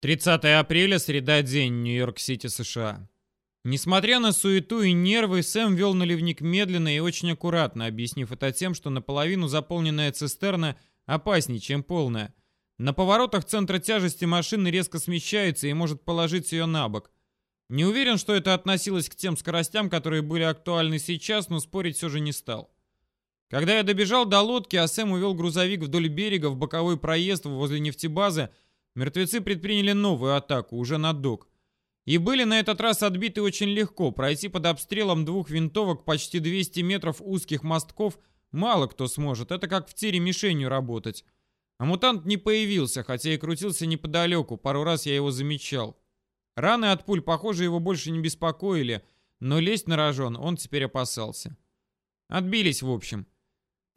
30 апреля, среда день, Нью-Йорк-Сити, США. Несмотря на суету и нервы, Сэм вел наливник медленно и очень аккуратно, объяснив это тем, что наполовину заполненная цистерна опаснее, чем полная. На поворотах центра тяжести машины резко смещается и может положить ее на бок. Не уверен, что это относилось к тем скоростям, которые были актуальны сейчас, но спорить все же не стал. Когда я добежал до лодки, а Сэм увел грузовик вдоль берега в боковой проезд возле нефтебазы, Мертвецы предприняли новую атаку, уже на док. И были на этот раз отбиты очень легко. Пройти под обстрелом двух винтовок почти 200 метров узких мостков мало кто сможет. Это как в тире мишенью работать. А мутант не появился, хотя и крутился неподалеку. Пару раз я его замечал. Раны от пуль, похоже, его больше не беспокоили, но лезть на рожон он теперь опасался. Отбились, в общем.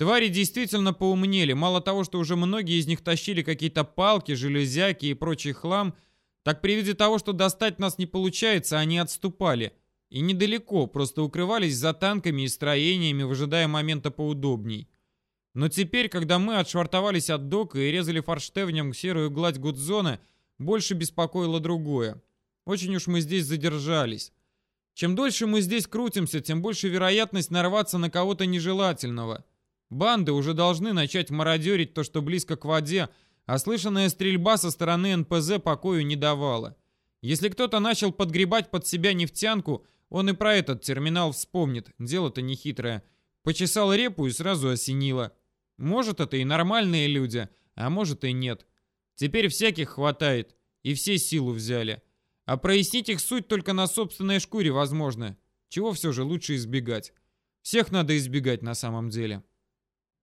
Твари действительно поумнели. Мало того, что уже многие из них тащили какие-то палки, железяки и прочий хлам, так при виде того, что достать нас не получается, они отступали. И недалеко, просто укрывались за танками и строениями, выжидая момента поудобней. Но теперь, когда мы отшвартовались от дока и резали форштевнем серую гладь гудзона, больше беспокоило другое. Очень уж мы здесь задержались. Чем дольше мы здесь крутимся, тем больше вероятность нарваться на кого-то нежелательного. Банды уже должны начать мародерить то, что близко к воде, а слышанная стрельба со стороны НПЗ покою не давала. Если кто-то начал подгребать под себя нефтянку, он и про этот терминал вспомнит. Дело-то нехитрое. Почесал репу и сразу осенило. Может, это и нормальные люди, а может и нет. Теперь всяких хватает, и все силу взяли. А прояснить их суть только на собственной шкуре возможно. Чего все же лучше избегать. Всех надо избегать на самом деле.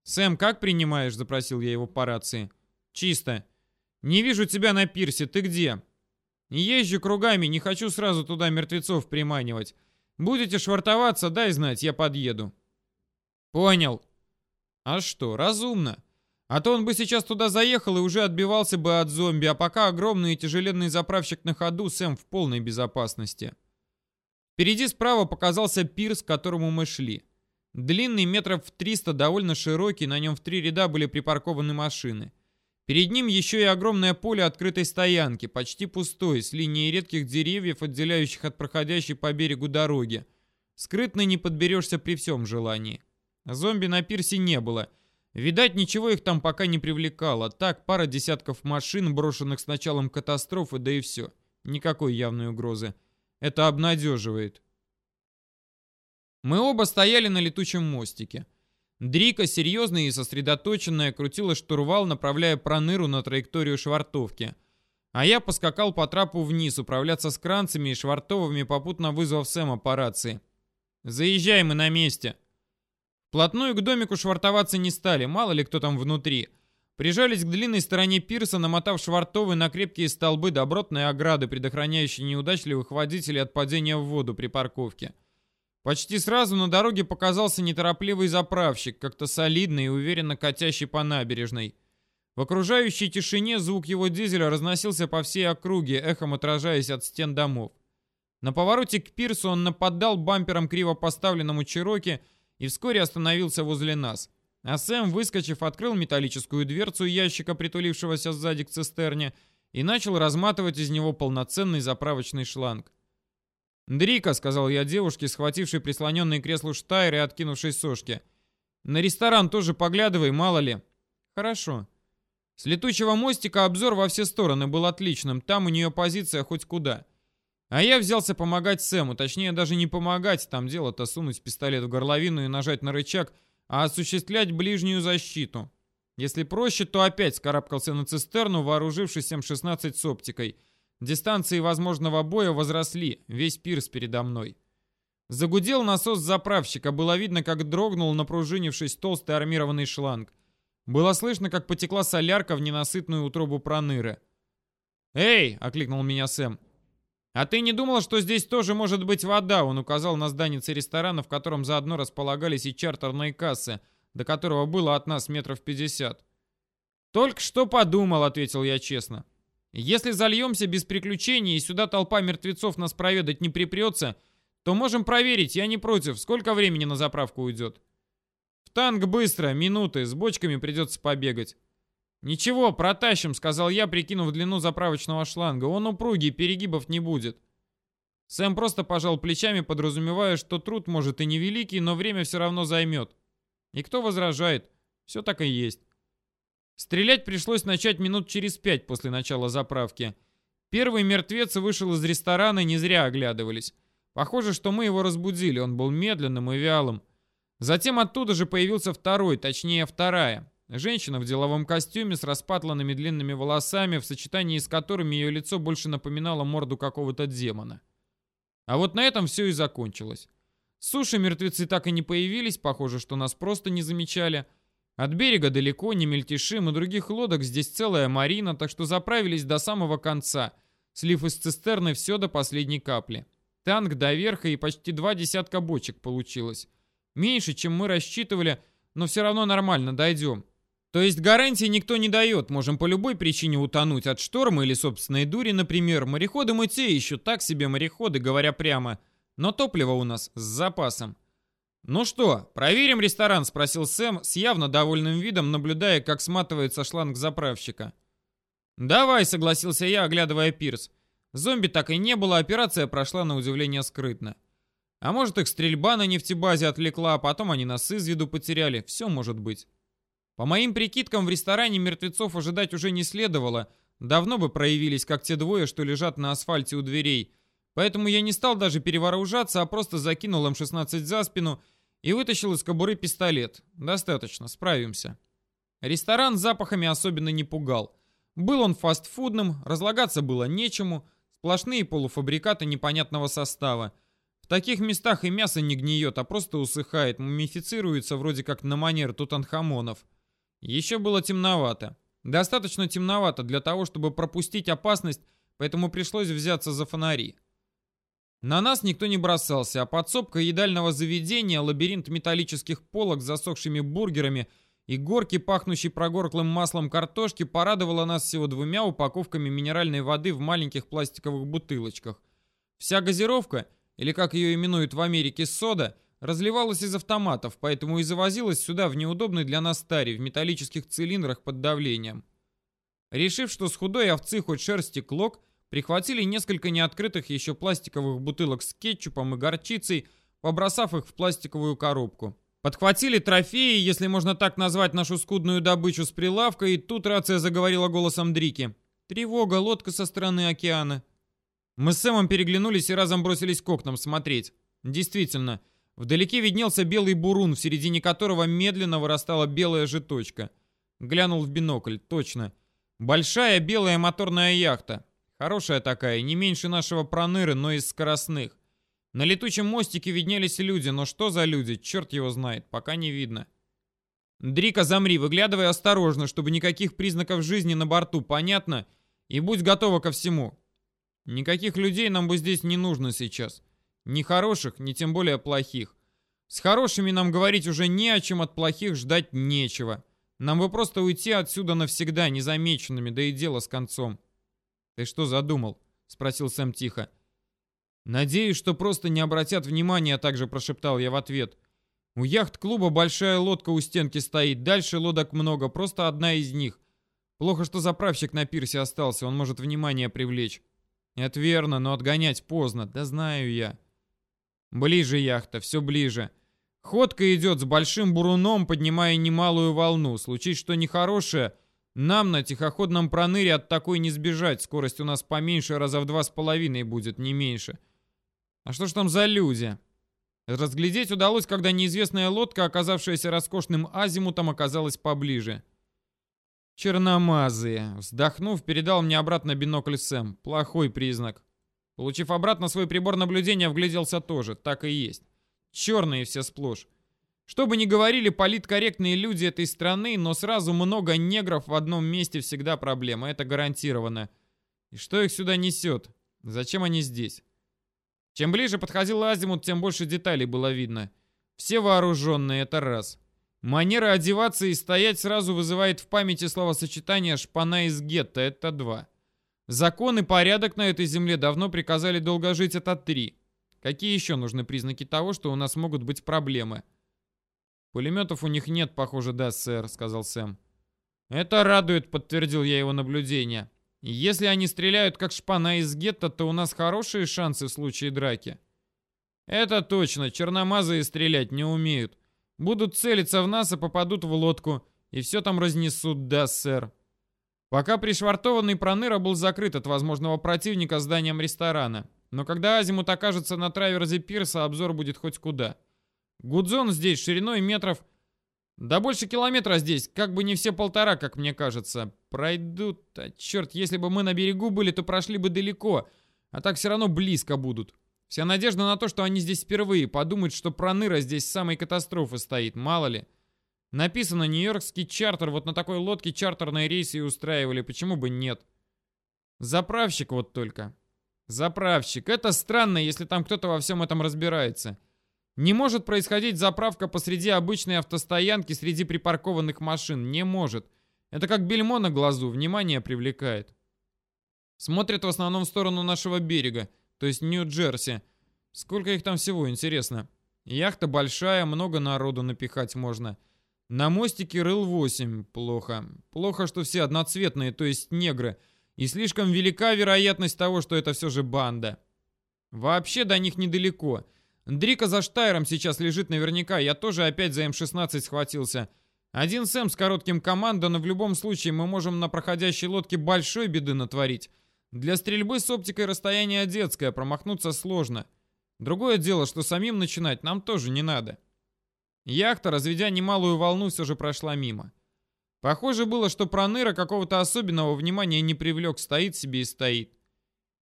«Сэм, как принимаешь?» — запросил я его по рации. «Чисто. Не вижу тебя на пирсе. Ты где?» «Езжу кругами, не хочу сразу туда мертвецов приманивать. Будете швартоваться, дай знать, я подъеду». «Понял». «А что, разумно. А то он бы сейчас туда заехал и уже отбивался бы от зомби, а пока огромный и тяжеленный заправщик на ходу, Сэм в полной безопасности». Впереди справа показался пирс, к которому мы шли. Длинный метров в 300, довольно широкий, на нем в три ряда были припаркованы машины. Перед ним еще и огромное поле открытой стоянки, почти пустой, с линией редких деревьев, отделяющих от проходящей по берегу дороги. Скрытно не подберешься при всем желании. Зомби на пирсе не было. Видать, ничего их там пока не привлекало. Так, пара десятков машин, брошенных с началом катастрофы, да и все. Никакой явной угрозы. Это обнадеживает. Мы оба стояли на летучем мостике. Дрика, серьезная и сосредоточенная, крутила штурвал, направляя проныру на траекторию швартовки. А я поскакал по трапу вниз, управляться с кранцами и швартовыми, попутно вызвав Сэма по рации. «Заезжай, мы на месте!» Вплотную к домику швартоваться не стали, мало ли кто там внутри. Прижались к длинной стороне пирса, намотав швартовы на крепкие столбы добротной ограды, предохраняющие неудачливых водителей от падения в воду при парковке. Почти сразу на дороге показался неторопливый заправщик, как-то солидный и уверенно катящий по набережной. В окружающей тишине звук его дизеля разносился по всей округе, эхом отражаясь от стен домов. На повороте к пирсу он нападал бампером криво поставленному Чироки и вскоре остановился возле нас. А Сэм, выскочив, открыл металлическую дверцу ящика, притулившегося сзади к цистерне, и начал разматывать из него полноценный заправочный шланг. «Дрика», — сказал я девушке, схватившей прислоненный к креслу штайр и откинувшей сошки. «На ресторан тоже поглядывай, мало ли». «Хорошо». С летучего мостика обзор во все стороны был отличным, там у нее позиция хоть куда. А я взялся помогать Сэму, точнее даже не помогать, там дело-то сунуть пистолет в горловину и нажать на рычаг, а осуществлять ближнюю защиту. Если проще, то опять скарабкался на цистерну, вооружившись М-16 с оптикой — Дистанции возможного боя возросли, весь пирс передо мной. Загудел насос заправщика, было видно, как дрогнул, напружинившись толстый армированный шланг. Было слышно, как потекла солярка в ненасытную утробу проныры. «Эй!» — окликнул меня Сэм. «А ты не думал, что здесь тоже может быть вода?» Он указал на зданице ресторана, в котором заодно располагались и чартерные кассы, до которого было от нас метров пятьдесят. «Только что подумал», — ответил я честно. Если зальемся без приключений и сюда толпа мертвецов нас проведать не припрется, то можем проверить, я не против, сколько времени на заправку уйдет. В танк быстро, минуты, с бочками придется побегать. «Ничего, протащим», — сказал я, прикинув длину заправочного шланга. «Он упругий, перегибов не будет». Сэм просто пожал плечами, подразумевая, что труд может и невеликий, но время все равно займет. И кто возражает? Все так и есть. Стрелять пришлось начать минут через пять после начала заправки. Первый мертвец вышел из ресторана, не зря оглядывались. Похоже, что мы его разбудили, он был медленным и вялым. Затем оттуда же появился второй, точнее вторая. Женщина в деловом костюме с распатланными длинными волосами, в сочетании с которыми ее лицо больше напоминало морду какого-то демона. А вот на этом все и закончилось. Суши мертвецы так и не появились, похоже, что нас просто не замечали. От берега далеко, не мельтешим, и других лодок здесь целая марина, так что заправились до самого конца, слив из цистерны все до последней капли. Танк до верха и почти два десятка бочек получилось. Меньше, чем мы рассчитывали, но все равно нормально дойдем. То есть гарантии никто не дает, можем по любой причине утонуть от шторма или собственной дури, например. Мореходы мы те еще так себе мореходы, говоря прямо. Но топливо у нас с запасом. «Ну что, проверим ресторан?» – спросил Сэм с явно довольным видом, наблюдая, как сматывается шланг заправщика. «Давай», – согласился я, оглядывая пирс. Зомби так и не было, операция прошла на удивление скрытно. А может их стрельба на нефтебазе отвлекла, а потом они нас из виду потеряли. Все может быть. По моим прикидкам, в ресторане мертвецов ожидать уже не следовало. Давно бы проявились, как те двое, что лежат на асфальте у дверей. Поэтому я не стал даже перевооружаться, а просто закинул М-16 за спину и вытащил из кобуры пистолет. Достаточно, справимся. Ресторан запахами особенно не пугал. Был он фастфудным, разлагаться было нечему, сплошные полуфабрикаты непонятного состава. В таких местах и мясо не гниет, а просто усыхает, мумифицируется вроде как на манер тутанхамонов. Еще было темновато. Достаточно темновато для того, чтобы пропустить опасность, поэтому пришлось взяться за фонари. На нас никто не бросался, а подсобка едального заведения, лабиринт металлических полок с засохшими бургерами и горки, пахнущей прогорклым маслом картошки, порадовала нас всего двумя упаковками минеральной воды в маленьких пластиковых бутылочках. Вся газировка, или как ее именуют в Америке сода – разливалась из автоматов, поэтому и завозилась сюда в неудобной для нас таре в металлических цилиндрах под давлением. Решив, что с худой овцы хоть шерсти клок, прихватили несколько неоткрытых еще пластиковых бутылок с кетчупом и горчицей, побросав их в пластиковую коробку. Подхватили трофеи, если можно так назвать нашу скудную добычу с прилавка, и тут рация заговорила голосом Дрики. «Тревога, лодка со стороны океана». Мы с Сэмом переглянулись и разом бросились к окнам смотреть. Действительно, Вдалеке виднелся белый бурун, в середине которого медленно вырастала белая же точка. Глянул в бинокль, точно. Большая белая моторная яхта. Хорошая такая, не меньше нашего проныры, но из скоростных. На летучем мостике виднелись люди, но что за люди, черт его знает, пока не видно. Дрика, замри, выглядывай осторожно, чтобы никаких признаков жизни на борту, понятно? И будь готова ко всему. Никаких людей нам бы здесь не нужно сейчас. Ни хороших, ни тем более плохих. С хорошими нам говорить уже не о чем, от плохих ждать нечего. Нам бы просто уйти отсюда навсегда, незамеченными, да и дело с концом. «Ты что задумал?» — спросил Сэм тихо. «Надеюсь, что просто не обратят внимания», — также прошептал я в ответ. «У яхт-клуба большая лодка у стенки стоит, дальше лодок много, просто одна из них. Плохо, что заправщик на пирсе остался, он может внимание привлечь». «Это верно, но отгонять поздно, да знаю я». Ближе яхта, все ближе. Ходка идет с большим буруном, поднимая немалую волну. Случись что нехорошее, нам на тихоходном проныре от такой не сбежать. Скорость у нас поменьше, раза в два с половиной будет, не меньше. А что ж там за люди? Разглядеть удалось, когда неизвестная лодка, оказавшаяся роскошным азимутом, оказалась поближе. Черномазые. Вздохнув, передал мне обратно бинокль Сэм. Плохой признак. Получив обратно свой прибор наблюдения, вгляделся тоже. Так и есть. Черные все сплошь. Что бы ни говорили политкорректные люди этой страны, но сразу много негров в одном месте всегда проблема. Это гарантированно. И что их сюда несет? Зачем они здесь? Чем ближе подходил Азимут, тем больше деталей было видно. Все вооруженные, это раз. Манера одеваться и стоять сразу вызывает в памяти словосочетание «шпана из гетто» — это два. Закон и порядок на этой земле давно приказали долго жить, это три. Какие еще нужны признаки того, что у нас могут быть проблемы? Пулеметов у них нет, похоже, да, сэр, сказал Сэм. Это радует, подтвердил я его наблюдение. Если они стреляют как шпана из гетто, то у нас хорошие шансы в случае драки. Это точно, черномазые стрелять не умеют. Будут целиться в нас и попадут в лодку, и все там разнесут, да, сэр. Пока пришвартованный проныра был закрыт от возможного противника зданием ресторана. Но когда азимут окажется на траверзе пирса, обзор будет хоть куда. Гудзон здесь шириной метров... Да больше километра здесь, как бы не все полтора, как мне кажется. Пройдут, а черт, если бы мы на берегу были, то прошли бы далеко, а так все равно близко будут. Вся надежда на то, что они здесь впервые, подумают, что проныра здесь самой катастрофы стоит, мало ли. Написано «Нью-Йоркский чартер», вот на такой лодке чартерные рейсы и устраивали, почему бы нет? Заправщик вот только. Заправщик. Это странно, если там кто-то во всем этом разбирается. Не может происходить заправка посреди обычной автостоянки среди припаркованных машин. Не может. Это как бельмо на глазу, внимание привлекает. Смотрят в основном в сторону нашего берега, то есть Нью-Джерси. Сколько их там всего, интересно. Яхта большая, много народу напихать можно. На мостике рыл 8. Плохо. Плохо, что все одноцветные, то есть негры. И слишком велика вероятность того, что это все же банда. Вообще до них недалеко. Дрика за Штайром сейчас лежит наверняка. Я тоже опять за М-16 схватился. Один Сэм с коротким командой, но в любом случае мы можем на проходящей лодке большой беды натворить. Для стрельбы с оптикой расстояние детское, промахнуться сложно. Другое дело, что самим начинать нам тоже не надо. Яхта, разведя немалую волну, все же прошла мимо. Похоже было, что Проныра какого-то особенного внимания не привлек, стоит себе и стоит.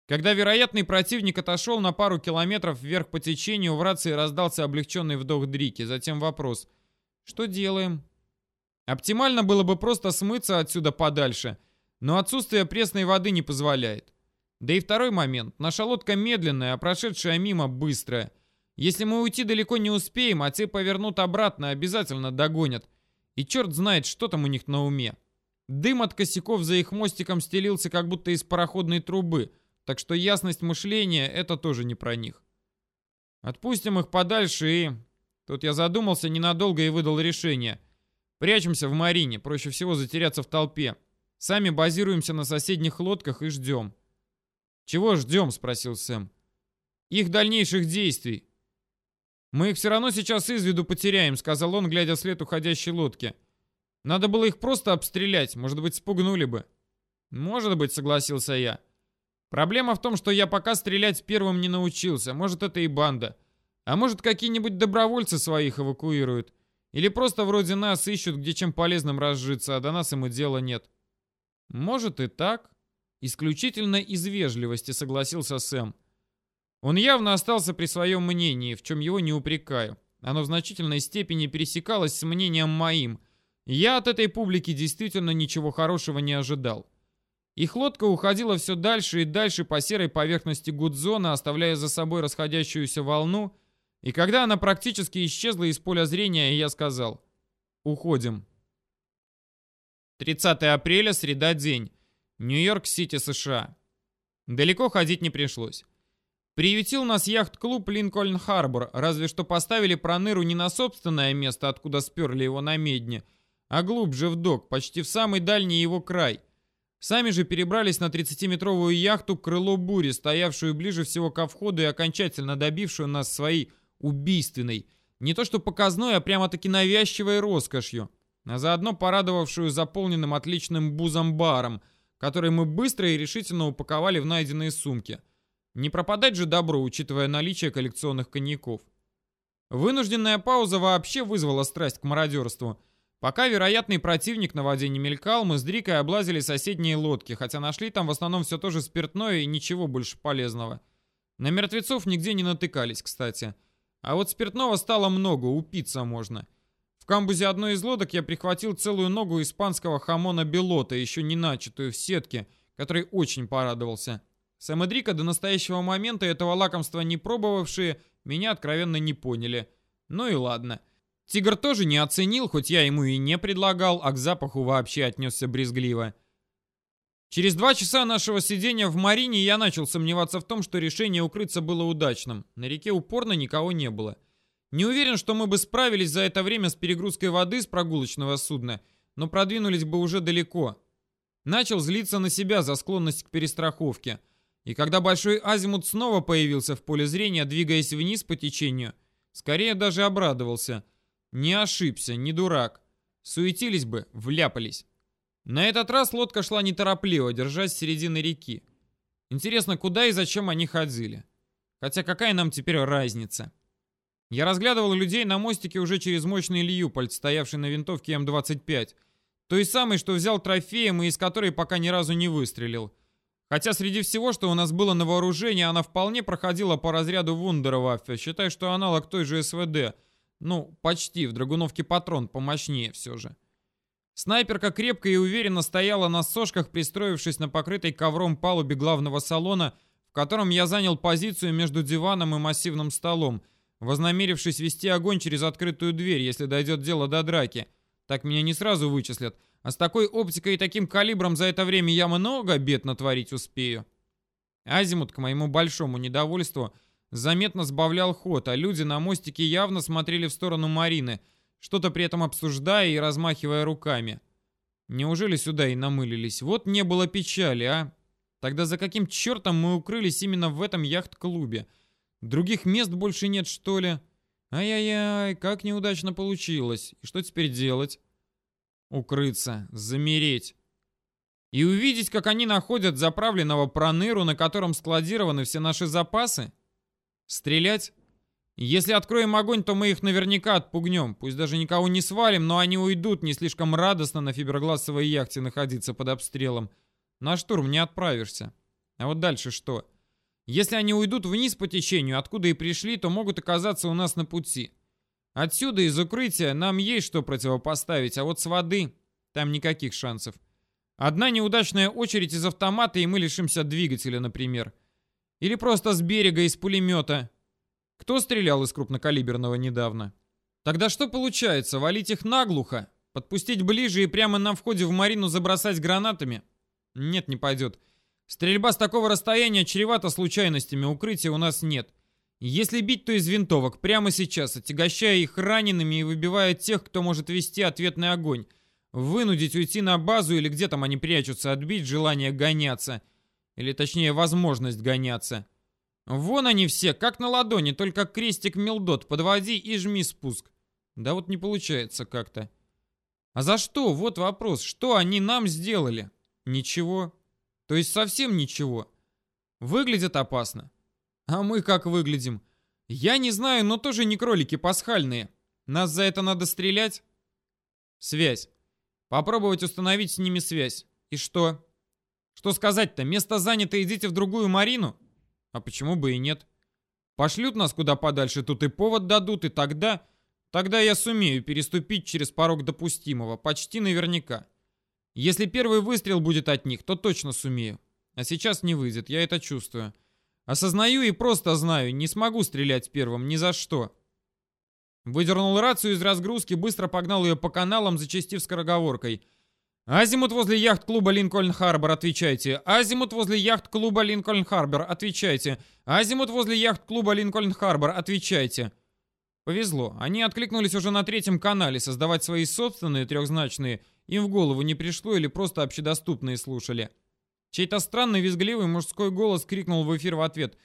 Когда вероятный противник отошел на пару километров вверх по течению, в рации раздался облегченный вдох Дрики, затем вопрос «Что делаем?» Оптимально было бы просто смыться отсюда подальше, но отсутствие пресной воды не позволяет. Да и второй момент. Наша лодка медленная, а прошедшая мимо быстрая. Если мы уйти далеко не успеем, а те повернут обратно, обязательно догонят. И черт знает, что там у них на уме. Дым от косяков за их мостиком стелился как будто из пароходной трубы, так что ясность мышления — это тоже не про них. Отпустим их подальше и... Тут я задумался ненадолго и выдал решение. Прячемся в марине, проще всего затеряться в толпе. Сами базируемся на соседних лодках и ждем. «Чего ждем?» — спросил Сэм. «Их дальнейших действий. «Мы их все равно сейчас из виду потеряем», — сказал он, глядя вслед уходящей лодки. «Надо было их просто обстрелять, может быть, спугнули бы». «Может быть», — согласился я. «Проблема в том, что я пока стрелять первым не научился. Может, это и банда. А может, какие-нибудь добровольцы своих эвакуируют. Или просто вроде нас ищут, где чем полезным разжиться, а до нас ему дела нет». «Может и так». Исключительно из вежливости согласился Сэм. Он явно остался при своем мнении, в чем его не упрекаю. Оно в значительной степени пересекалось с мнением моим. Я от этой публики действительно ничего хорошего не ожидал. Их лодка уходила все дальше и дальше по серой поверхности Гудзона, оставляя за собой расходящуюся волну, и когда она практически исчезла из поля зрения, я сказал «Уходим». 30 апреля, среда, день. Нью-Йорк-Сити, США. Далеко ходить не пришлось. Приютил нас яхт-клуб Линкольн-Харбор, разве что поставили Проныру не на собственное место, откуда сперли его на медне, а глубже в док, почти в самый дальний его край. Сами же перебрались на 30-метровую яхту «Крыло бури», стоявшую ближе всего ко входу и окончательно добившую нас своей убийственной, не то что показной, а прямо-таки навязчивой роскошью, а заодно порадовавшую заполненным отличным бузом-баром, который мы быстро и решительно упаковали в найденные сумки – не пропадать же добро, учитывая наличие коллекционных коньяков. Вынужденная пауза вообще вызвала страсть к мародерству. Пока вероятный противник на воде не мелькал, мы с Дрикой облазили соседние лодки, хотя нашли там в основном все то же спиртное и ничего больше полезного. На мертвецов нигде не натыкались, кстати. А вот спиртного стало много, упиться можно. В камбузе одной из лодок я прихватил целую ногу испанского хамона белота, еще не начатую в сетке, который очень порадовался. Сэм и Дрика до настоящего момента этого лакомства не пробовавшие, меня откровенно не поняли. Ну и ладно. Тигр тоже не оценил, хоть я ему и не предлагал, а к запаху вообще отнесся брезгливо. Через два часа нашего сидения в Марине я начал сомневаться в том, что решение укрыться было удачным. На реке упорно никого не было. Не уверен, что мы бы справились за это время с перегрузкой воды с прогулочного судна, но продвинулись бы уже далеко. Начал злиться на себя за склонность к перестраховке. И когда большой азимут снова появился в поле зрения, двигаясь вниз по течению, скорее даже обрадовался. Не ошибся, не дурак. Суетились бы, вляпались. На этот раз лодка шла неторопливо, держась середины реки. Интересно, куда и зачем они ходили? Хотя какая нам теперь разница? Я разглядывал людей на мостике уже через мощный Льюпольд, стоявший на винтовке М-25. Той самой, что взял трофеем и из которой пока ни разу не выстрелил. Хотя среди всего, что у нас было на вооружении, она вполне проходила по разряду Вундерваффе. Считай, что аналог той же СВД. Ну, почти, в драгуновке патрон помощнее все же. Снайперка крепко и уверенно стояла на сошках, пристроившись на покрытой ковром палубе главного салона, в котором я занял позицию между диваном и массивным столом, вознамерившись вести огонь через открытую дверь, если дойдет дело до драки. Так меня не сразу вычислят, а с такой оптикой и таким калибром за это время я много бед натворить успею. Азимут, к моему большому недовольству, заметно сбавлял ход, а люди на мостике явно смотрели в сторону Марины — что-то при этом обсуждая и размахивая руками. Неужели сюда и намылились? Вот не было печали, а? Тогда за каким чертом мы укрылись именно в этом яхт-клубе? Других мест больше нет, что ли? Ай-яй-яй, как неудачно получилось. И что теперь делать? Укрыться, замереть. И увидеть, как они находят заправленного проныру, на котором складированы все наши запасы? Стрелять? Если откроем огонь, то мы их наверняка отпугнем. Пусть даже никого не свалим, но они уйдут не слишком радостно на фиброгласовой яхте находиться под обстрелом. На штурм не отправишься. А вот дальше что? Если они уйдут вниз по течению, откуда и пришли, то могут оказаться у нас на пути. Отсюда, из укрытия, нам есть что противопоставить, а вот с воды там никаких шансов. Одна неудачная очередь из автомата, и мы лишимся двигателя, например. Или просто с берега, из пулемета. Кто стрелял из крупнокалиберного недавно? Тогда что получается, валить их наглухо? Подпустить ближе и прямо на входе в марину забросать гранатами? Нет, не пойдет. Стрельба с такого расстояния чревата случайностями, укрытия у нас нет. Если бить, то из винтовок, прямо сейчас, отягощая их ранеными и выбивая тех, кто может вести ответный огонь. Вынудить уйти на базу или где там они прячутся, отбить желание гоняться. Или точнее, возможность гоняться. Вон они все, как на ладони, только крестик Милдот подводи и жми спуск. Да вот не получается как-то. А за что? Вот вопрос. Что они нам сделали? Ничего. То есть совсем ничего. Выглядят опасно. А мы как выглядим? Я не знаю, но тоже не кролики пасхальные. Нас за это надо стрелять? Связь. Попробовать установить с ними связь. И что? Что сказать-то? Место занято, идите в другую Марину? А почему бы и нет? Пошлют нас куда подальше, тут и повод дадут, и тогда... Тогда я сумею переступить через порог допустимого, почти наверняка. Если первый выстрел будет от них, то точно сумею. А сейчас не выйдет, я это чувствую. Осознаю и просто знаю, не смогу стрелять первым, ни за что. Выдернул рацию из разгрузки, быстро погнал ее по каналам, зачастив скороговоркой — Азимут возле яхт-клуба Линкольн-Харбор, отвечайте. Азимут возле яхт-клуба Линкольн-Харбор, отвечайте. Азимут возле яхт-клуба Линкольн-Харбор, отвечайте. Повезло. Они откликнулись уже на третьем канале. Создавать свои собственные трехзначные им в голову не пришло или просто общедоступные слушали. Чей-то странный визгливый мужской голос крикнул в эфир в ответ.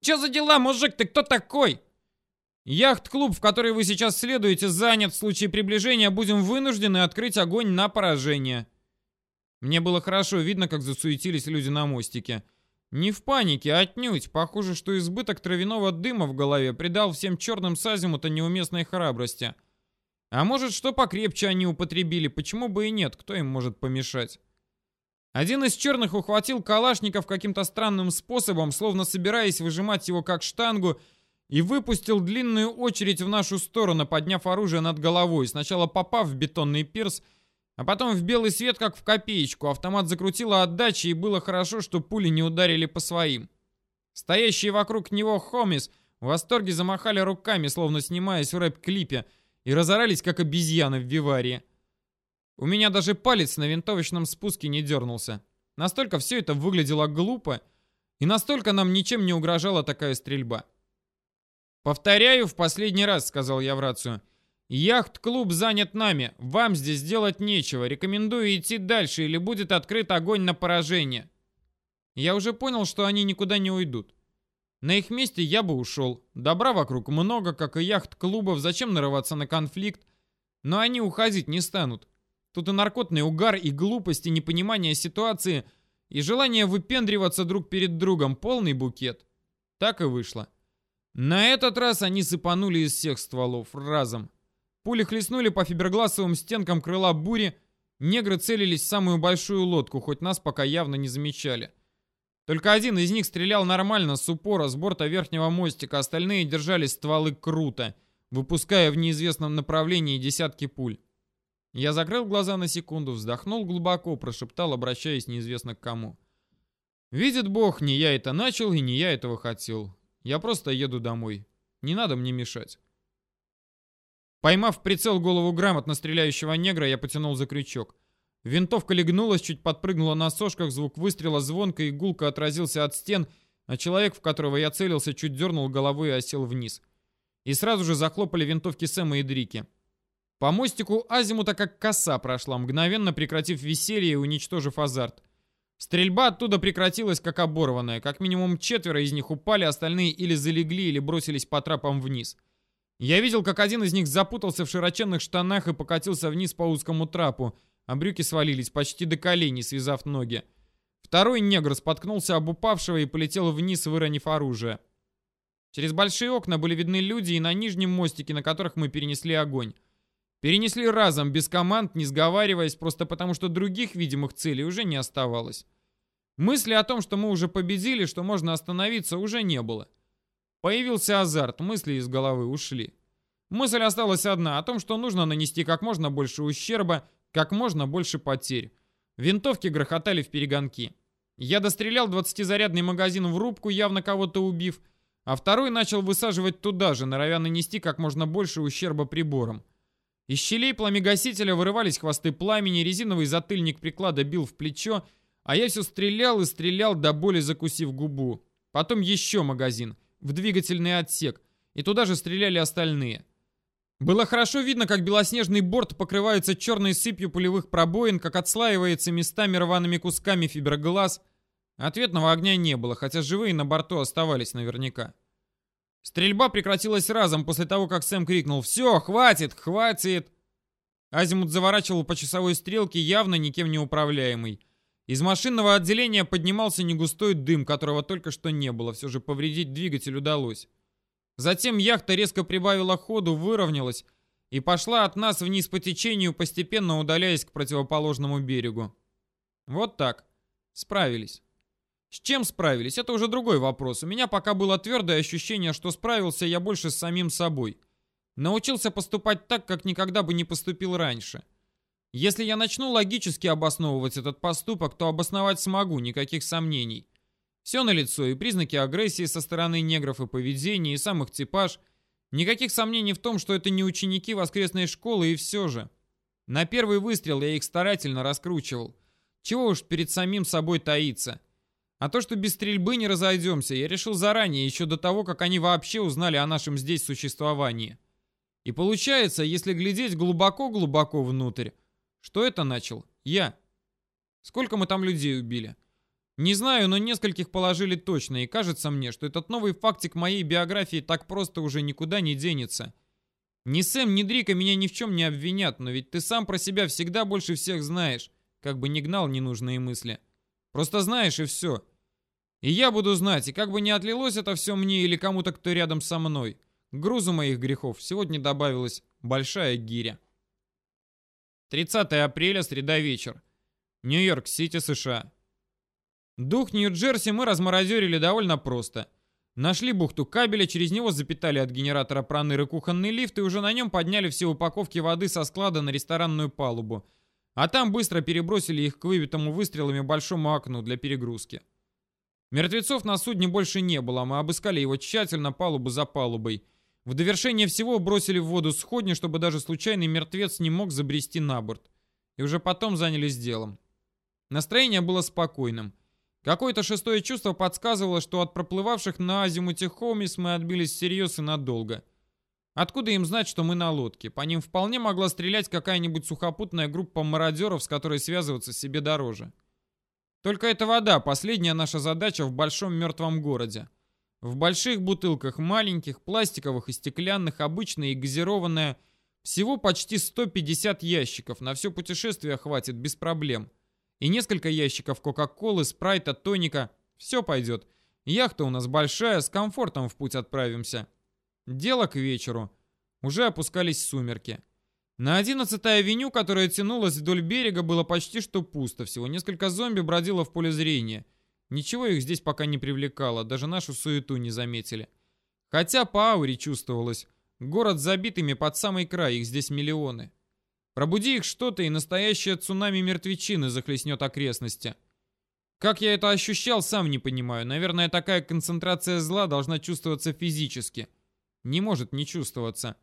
«Че за дела, мужик, ты кто такой?» Яхт-клуб, в который вы сейчас следуете, занят. В случае приближения будем вынуждены открыть огонь на поражение. Мне было хорошо видно, как засуетились люди на мостике. Не в панике, а отнюдь. Похоже, что избыток травяного дыма в голове придал всем черным сазиму-то неуместной храбрости. А может, что покрепче они употребили, почему бы и нет, кто им может помешать? Один из черных ухватил калашников каким-то странным способом, словно собираясь выжимать его как штангу, и выпустил длинную очередь в нашу сторону, подняв оружие над головой, сначала попав в бетонный пирс, а потом в белый свет, как в копеечку. Автомат закрутило отдачи, и было хорошо, что пули не ударили по своим. Стоящие вокруг него хомис в восторге замахали руками, словно снимаясь в рэп-клипе, и разорались, как обезьяны в виварии. У меня даже палец на винтовочном спуске не дернулся. Настолько все это выглядело глупо, и настолько нам ничем не угрожала такая стрельба. «Повторяю в последний раз», — сказал я в рацию. Яхт-клуб занят нами. Вам здесь делать нечего. Рекомендую идти дальше, или будет открыт огонь на поражение. Я уже понял, что они никуда не уйдут. На их месте я бы ушел. Добра вокруг много, как и яхт-клубов. Зачем нарываться на конфликт? Но они уходить не станут. Тут и наркотный угар, и глупость, и непонимание ситуации, и желание выпендриваться друг перед другом. Полный букет. Так и вышло. На этот раз они сыпанули из всех стволов разом. Пули хлестнули по фибергласовым стенкам крыла бури. Негры целились в самую большую лодку, хоть нас пока явно не замечали. Только один из них стрелял нормально, с упора, с борта верхнего мостика, остальные держали стволы круто, выпуская в неизвестном направлении десятки пуль. Я закрыл глаза на секунду, вздохнул глубоко, прошептал, обращаясь неизвестно к кому. «Видит Бог, не я это начал и не я этого хотел. Я просто еду домой. Не надо мне мешать». Поймав в прицел голову грамотно стреляющего негра, я потянул за крючок. Винтовка легнулась, чуть подпрыгнула на сошках, звук выстрела звонко и гулко отразился от стен, а человек, в которого я целился, чуть дернул головой и осел вниз. И сразу же захлопали винтовки Сэма и Дрики. По мостику азимута как коса прошла, мгновенно прекратив веселье и уничтожив азарт. Стрельба оттуда прекратилась как оборванная. Как минимум четверо из них упали, остальные или залегли, или бросились по трапам вниз. — я видел, как один из них запутался в широченных штанах и покатился вниз по узкому трапу, а брюки свалились почти до коленей, связав ноги. Второй негр споткнулся об упавшего и полетел вниз, выронив оружие. Через большие окна были видны люди и на нижнем мостике, на которых мы перенесли огонь. Перенесли разом, без команд, не сговариваясь, просто потому что других видимых целей уже не оставалось. Мысли о том, что мы уже победили, что можно остановиться, уже не было. Появился азарт, мысли из головы ушли. Мысль осталась одна, о том, что нужно нанести как можно больше ущерба, как можно больше потерь. Винтовки грохотали в перегонки. Я дострелял 20-зарядный магазин в рубку, явно кого-то убив, а второй начал высаживать туда же, норовя нанести как можно больше ущерба прибором. Из щелей пламегасителя вырывались хвосты пламени, резиновый затыльник приклада бил в плечо, а я все стрелял и стрелял до боли закусив губу. Потом еще магазин в двигательный отсек, и туда же стреляли остальные. Было хорошо видно, как белоснежный борт покрывается черной сыпью пулевых пробоин, как отслаивается местами рваными кусками фиброглаз. Ответного огня не было, хотя живые на борту оставались наверняка. Стрельба прекратилась разом после того, как Сэм крикнул «Все, хватит, хватит!». Азимут заворачивал по часовой стрелке, явно никем не управляемый. Из машинного отделения поднимался негустой дым, которого только что не было. Все же повредить двигатель удалось. Затем яхта резко прибавила ходу, выровнялась и пошла от нас вниз по течению, постепенно удаляясь к противоположному берегу. Вот так. Справились. С чем справились? Это уже другой вопрос. У меня пока было твердое ощущение, что справился я больше с самим собой. Научился поступать так, как никогда бы не поступил раньше. Если я начну логически обосновывать этот поступок, то обосновать смогу, никаких сомнений. Все налицо, и признаки агрессии со стороны негров, и поведение, и сам их типаж. Никаких сомнений в том, что это не ученики воскресной школы, и все же. На первый выстрел я их старательно раскручивал. Чего уж перед самим собой таиться. А то, что без стрельбы не разойдемся, я решил заранее, еще до того, как они вообще узнали о нашем здесь существовании. И получается, если глядеть глубоко-глубоко внутрь, что это начал? Я. Сколько мы там людей убили? Не знаю, но нескольких положили точно, и кажется мне, что этот новый фактик моей биографии так просто уже никуда не денется. Ни Сэм, ни Дрика меня ни в чем не обвинят, но ведь ты сам про себя всегда больше всех знаешь, как бы не гнал ненужные мысли. Просто знаешь и все. И я буду знать, и как бы не отлилось это все мне или кому-то, кто рядом со мной. К грузу моих грехов сегодня добавилась большая гиря. 30 апреля, среда вечер. Нью-Йорк-Сити, США. Дух Нью-Джерси мы разморозерили довольно просто. Нашли бухту кабеля, через него запитали от генератора проныры кухонный лифт и уже на нем подняли все упаковки воды со склада на ресторанную палубу. А там быстро перебросили их к выбитому выстрелами большому окну для перегрузки. Мертвецов на судне больше не было, мы обыскали его тщательно палубу за палубой. В довершение всего бросили в воду сходни, чтобы даже случайный мертвец не мог забрести на борт. И уже потом занялись делом. Настроение было спокойным. Какое-то шестое чувство подсказывало, что от проплывавших на азимуте Хомис мы отбились всерьез и надолго. Откуда им знать, что мы на лодке? По ним вполне могла стрелять какая-нибудь сухопутная группа мародеров, с которой связываться себе дороже. Только это вода, последняя наша задача в большом мертвом городе. В больших бутылках, маленьких, пластиковых и стеклянных, обычная и газированная, всего почти 150 ящиков, на все путешествие хватит без проблем. И несколько ящиков Кока-Колы, Спрайта, Тоника, все пойдет. Яхта у нас большая, с комфортом в путь отправимся. Дело к вечеру. Уже опускались сумерки. На 11-й авеню, которая тянулась вдоль берега, было почти что пусто. Всего несколько зомби бродило в поле зрения. Ничего их здесь пока не привлекало, даже нашу суету не заметили. Хотя по ауре чувствовалось. Город забитыми под самый край, их здесь миллионы. Пробуди их что-то, и настоящее цунами мертвечины захлестнет окрестности. Как я это ощущал, сам не понимаю. Наверное, такая концентрация зла должна чувствоваться физически. Не может не чувствоваться.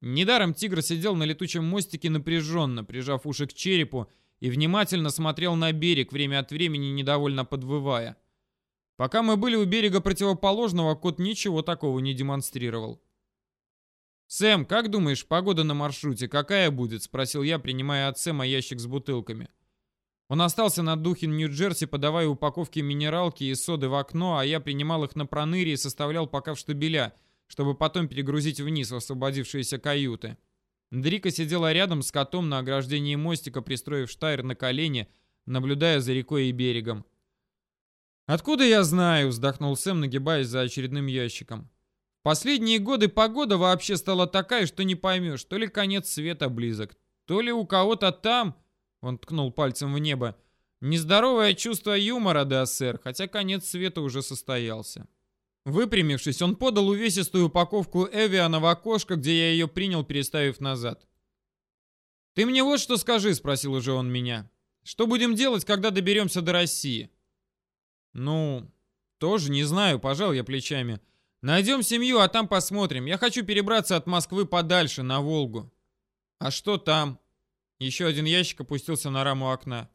Недаром тигр сидел на летучем мостике напряженно, прижав уши к черепу, и внимательно смотрел на берег, время от времени недовольно подвывая. Пока мы были у берега противоположного, кот ничего такого не демонстрировал. «Сэм, как думаешь, погода на маршруте какая будет?» — спросил я, принимая от Сэма ящик с бутылками. Он остался на Духин, Нью-Джерси, подавая упаковки минералки и соды в окно, а я принимал их на проныре и составлял пока в штабеля — чтобы потом перегрузить вниз в освободившиеся каюты. Дрика сидела рядом с котом на ограждении мостика, пристроив штайр на колени, наблюдая за рекой и берегом. «Откуда я знаю?» — вздохнул Сэм, нагибаясь за очередным ящиком. «Последние годы погода вообще стала такая, что не поймешь, то ли конец света близок, то ли у кого-то там...» — он ткнул пальцем в небо. «Нездоровое чувство юмора, да, сэр, хотя конец света уже состоялся». Выпрямившись, он подал увесистую упаковку Эвиана в окошко, где я ее принял, переставив назад. «Ты мне вот что скажи», — спросил уже он меня. «Что будем делать, когда доберемся до России?» «Ну, тоже не знаю», — пожал я плечами. «Найдем семью, а там посмотрим. Я хочу перебраться от Москвы подальше, на Волгу». «А что там?» Еще один ящик опустился на раму окна.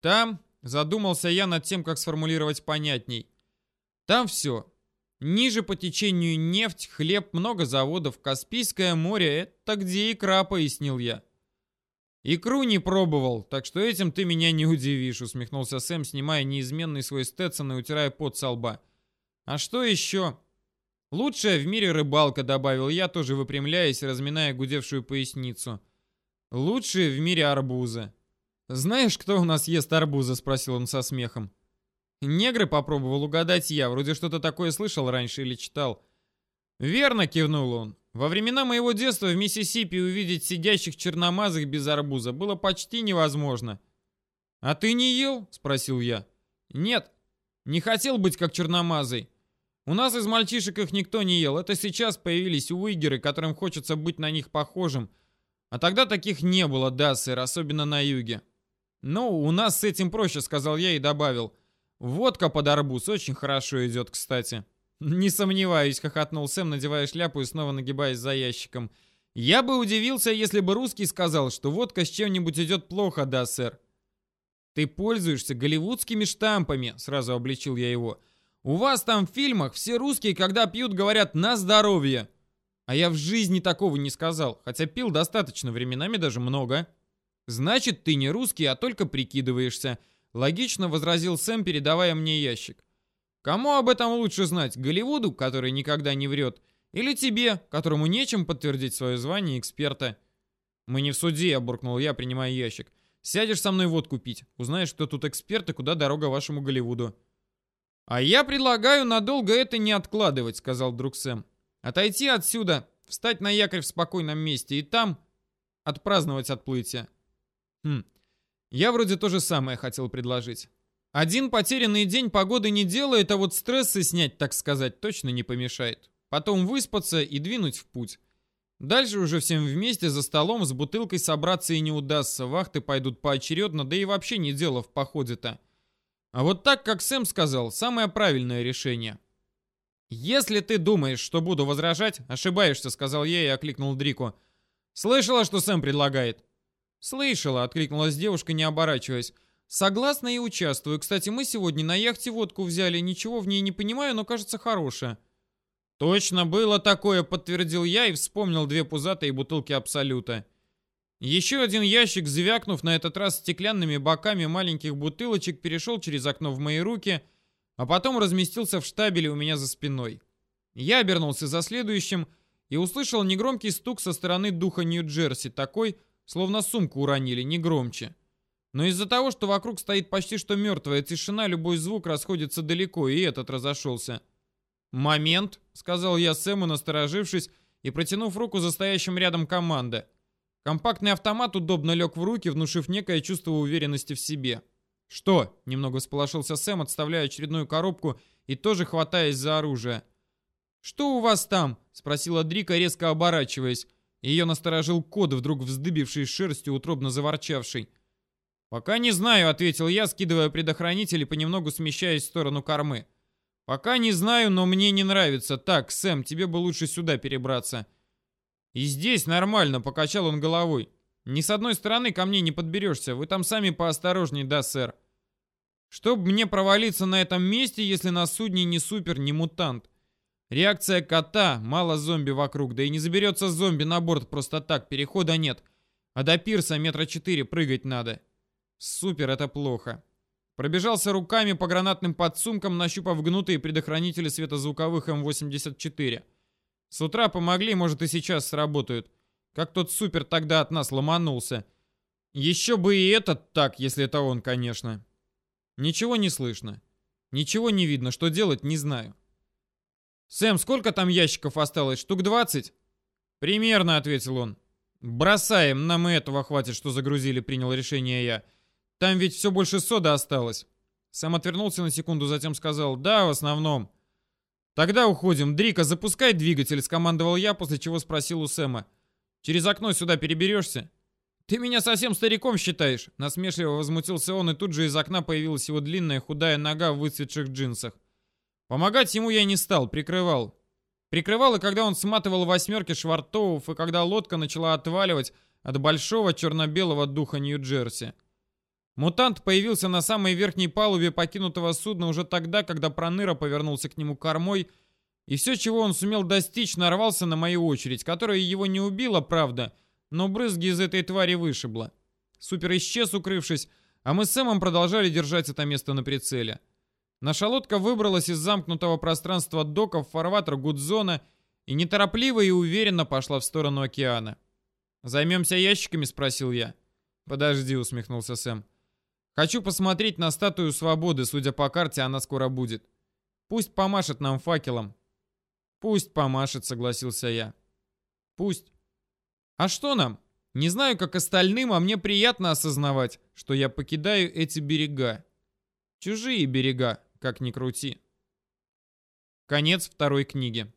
«Там?» — задумался я над тем, как сформулировать понятней. «Там все. Ниже по течению нефть, хлеб, много заводов, Каспийское море — это где икра, пояснил я. Икру не пробовал, так что этим ты меня не удивишь, усмехнулся Сэм, снимая неизменный свой Стетсон и утирая пот со лба. А что еще? Лучшая в мире рыбалка, добавил я, тоже выпрямляясь, разминая гудевшую поясницу. Лучшие в мире арбузы. Знаешь, кто у нас ест арбузы? спросил он со смехом. Негры попробовал угадать я, вроде что-то такое слышал раньше или читал. Верно, кивнул он. Во времена моего детства в Миссисипи увидеть сидящих черномазых без арбуза было почти невозможно. «А ты не ел?» — спросил я. «Нет, не хотел быть как черномазый. У нас из мальчишек их никто не ел. Это сейчас появились уигеры, которым хочется быть на них похожим. А тогда таких не было, да, сэр, особенно на юге». «Ну, у нас с этим проще», — сказал я и добавил. Водка под арбуз очень хорошо идет, кстати. Не сомневаюсь, хохотнул Сэм, надевая шляпу и снова нагибаясь за ящиком. Я бы удивился, если бы русский сказал, что водка с чем-нибудь идет плохо, да, сэр. Ты пользуешься голливудскими штампами, сразу обличил я его. У вас там в фильмах все русские, когда пьют, говорят «на здоровье». А я в жизни такого не сказал, хотя пил достаточно, временами даже много. Значит, ты не русский, а только прикидываешься. Логично возразил Сэм, передавая мне ящик. Кому об этом лучше знать? Голливуду, который никогда не врет? Или тебе, которому нечем подтвердить свое звание эксперта? Мы не в суде, буркнул я, принимая ящик. Сядешь со мной водку пить, узнаешь, кто тут эксперт и куда дорога вашему Голливуду. А я предлагаю надолго это не откладывать, сказал друг Сэм. Отойти отсюда, встать на якорь в спокойном месте и там отпраздновать отплытие. Хм, я вроде то же самое хотел предложить. Один потерянный день погоды не делает, а вот стрессы снять, так сказать, точно не помешает. Потом выспаться и двинуть в путь. Дальше уже всем вместе за столом с бутылкой собраться и не удастся. Вахты пойдут поочередно, да и вообще не дело в походе-то. А вот так, как Сэм сказал, самое правильное решение. «Если ты думаешь, что буду возражать, ошибаешься», — сказал я и окликнул Дрику. «Слышала, что Сэм предлагает?» «Слышала», — откликнулась девушка, не оборачиваясь. «Согласна и участвую. Кстати, мы сегодня на яхте водку взяли. Ничего в ней не понимаю, но кажется хорошая». Точно было такое, подтвердил я и вспомнил две пузатые бутылки Абсолюта. Еще один ящик, звякнув на этот раз стеклянными боками маленьких бутылочек, перешел через окно в мои руки, а потом разместился в штабеле у меня за спиной. Я обернулся за следующим и услышал негромкий стук со стороны духа Нью-Джерси, такой, словно сумку уронили, не громче. Но из-за того, что вокруг стоит почти что мертвая тишина, любой звук расходится далеко, и этот разошелся. «Момент», — сказал я Сэму, насторожившись и протянув руку за стоящим рядом команда. Компактный автомат удобно лег в руки, внушив некое чувство уверенности в себе. «Что?» — немного сполошился Сэм, отставляя очередную коробку и тоже хватаясь за оружие. «Что у вас там?» — спросила Дрика, резко оборачиваясь. Ее насторожил код, вдруг вздыбивший шерстью, утробно заворчавший. «Пока не знаю», — ответил я, скидывая предохранитель и понемногу смещаясь в сторону кормы. «Пока не знаю, но мне не нравится. Так, Сэм, тебе бы лучше сюда перебраться». «И здесь нормально», — покачал он головой. «Ни с одной стороны ко мне не подберешься. Вы там сами поосторожней, да, сэр?» «Чтоб мне провалиться на этом месте, если на судне не супер, не мутант?» Реакция кота, мало зомби вокруг, да и не заберется зомби на борт просто так, перехода нет. А до пирса метра четыре прыгать надо. Супер, это плохо. Пробежался руками по гранатным подсумкам, нащупав гнутые предохранители светозвуковых М84. С утра помогли, может и сейчас сработают. Как тот супер тогда от нас ломанулся. Еще бы и этот так, если это он, конечно. Ничего не слышно. Ничего не видно, что делать, не знаю. «Сэм, сколько там ящиков осталось? Штук 20?» «Примерно», — ответил он. «Бросаем, нам и этого хватит, что загрузили», — принял решение я. Там ведь все больше сода осталось. Сам отвернулся на секунду, затем сказал «Да, в основном». «Тогда уходим. Дрика, запускай двигатель», — скомандовал я, после чего спросил у Сэма. «Через окно сюда переберешься?» «Ты меня совсем стариком считаешь?» Насмешливо возмутился он, и тут же из окна появилась его длинная худая нога в выцветших джинсах. Помогать ему я не стал, прикрывал. Прикрывал и когда он сматывал восьмерки швартовов, и когда лодка начала отваливать от большого черно-белого духа Нью-Джерси. Мутант появился на самой верхней палубе покинутого судна уже тогда, когда Проныра повернулся к нему кормой, и все, чего он сумел достичь, нарвался на мою очередь, которая его не убила, правда, но брызги из этой твари вышибло. Супер исчез, укрывшись, а мы с Сэмом продолжали держать это место на прицеле. Наша лодка выбралась из замкнутого пространства доков в фарватер Гудзона и неторопливо и уверенно пошла в сторону океана. «Займемся ящиками?» — спросил я. «Подожди», — усмехнулся Сэм. Хочу посмотреть на статую свободы, судя по карте, она скоро будет. Пусть помашет нам факелом. Пусть помашет, согласился я. Пусть. А что нам? Не знаю, как остальным, а мне приятно осознавать, что я покидаю эти берега. Чужие берега, как ни крути. Конец второй книги.